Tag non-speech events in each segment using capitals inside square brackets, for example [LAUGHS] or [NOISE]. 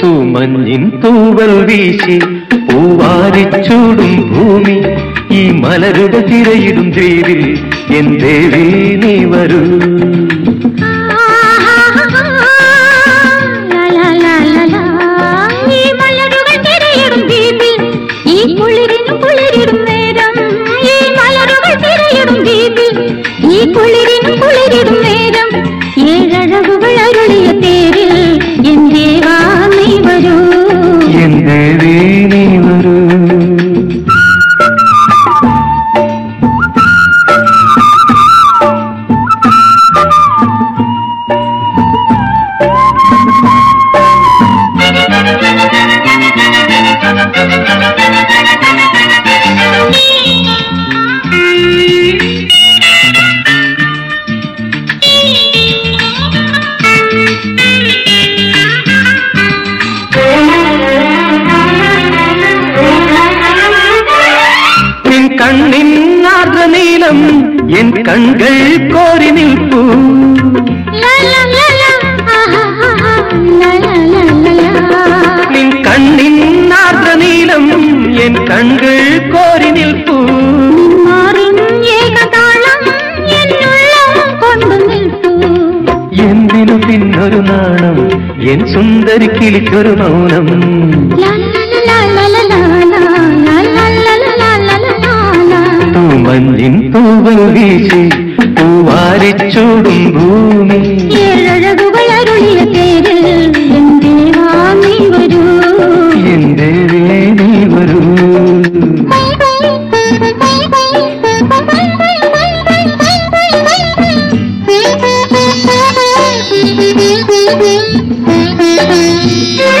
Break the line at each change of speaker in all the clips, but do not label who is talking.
തൂമഞ്ഞിൻ തൂവൽ വീശി പൂവാരിച്ചൂടും ഭൂമി ഈ മലരുടെ തിരയിടും ദ്വീപിൽ എൻ ദേവി നീ വരൂ
கண்ணின் ஆர்ந்த
நீளம் என் கண்கள் கோரி நிற்பு. நின் கண்ணின் ஆர்ந்த
நீளம் என் கண்கள் கோரி நிற்பு.
എന്തിനും പിന്നൊരു നാണം എൻ സുന്ദരി കിളിക്കൊരു മൗനം മഞ്ഞിൻ തൂവൽ വീശി പൂവാരിച്ചൂടും ഭൂമി
അരുളിയ തേര് എന്റെ നീ വരൂ
Thank [LAUGHS] you.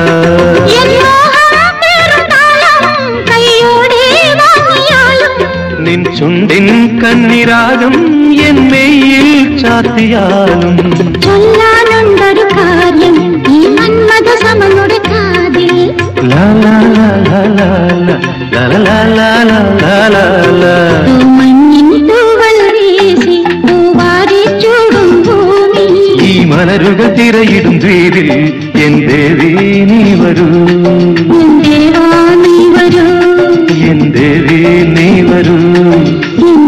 ചുണ്ടിൻ കന്നിരാഗം എൻ മെയ്യിൽ ചാത്തിയാലും
ചൊല്ലാനുണ്ടൊരു കാര്യം ഈ മന്മഥ സമനുടെ കാതിൽ
ലാ ലാ ലാ ലാ ലാ ലാ ലാ ലാ ലാ ലാ ലാ ലാ.
മഞ്ഞിൻ തൂവൽ വീശി പൂവാരി ചൂടും ഭൂമി
ഈ മലരുകൾ തിരയിടും ദ്വീപിൽ എൻ ദേവി നീ വരൂ
എൻ ദേവാ வரும் என்